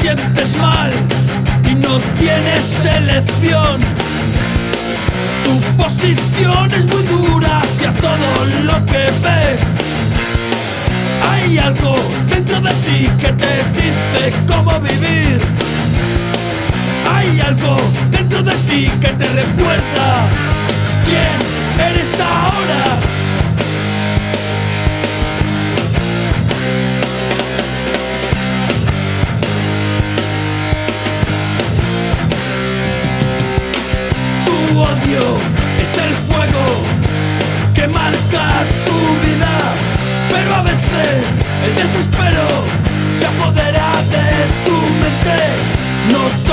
sientes mal y no tienes elección. Tu posición es muy dura hacia todo lo que ves. Hay algo dentro de ti que te dice cómo vivir. Hay algo dentro de ti que te recuerda quién eres ahora. Desespero se apodera de tu mente. No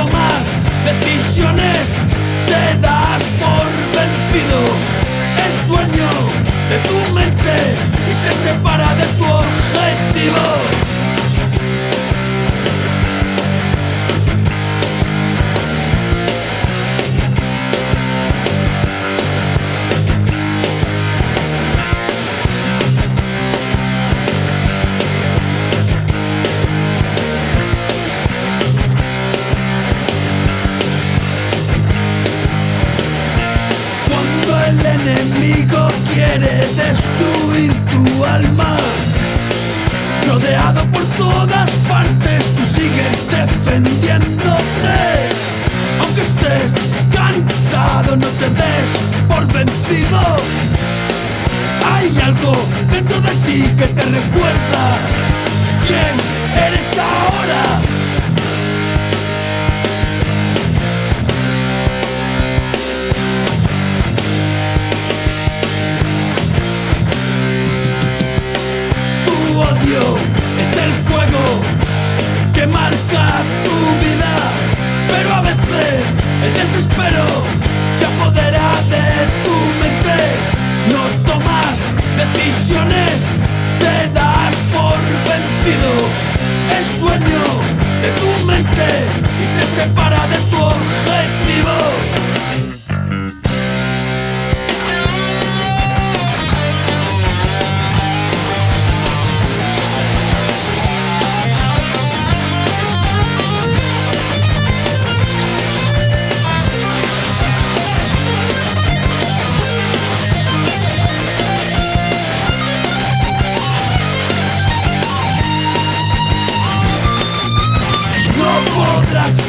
quiere destruir tu alma, rodeado por todas partes, tú sigues defendiéndote. Aunque estés cansado, no te des por vencido. Hay algo dentro de ti que te recuerda separa de tu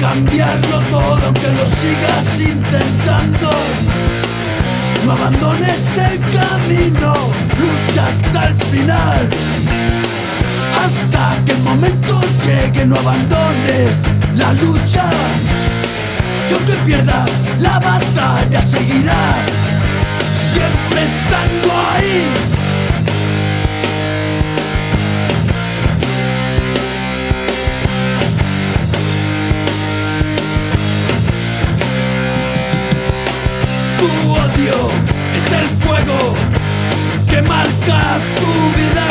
cambiarlo todo aunque lo sigas intentando. No abandones el camino, lucha hasta el final. Hasta que el momento llegue, no abandones la lucha. Que aunque pierdas la batalla, seguirás es el fuego que marca tu vida,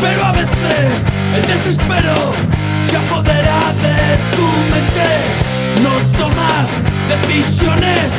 pero a veces el desespero se apodera de tu mente. No tomas decisiones,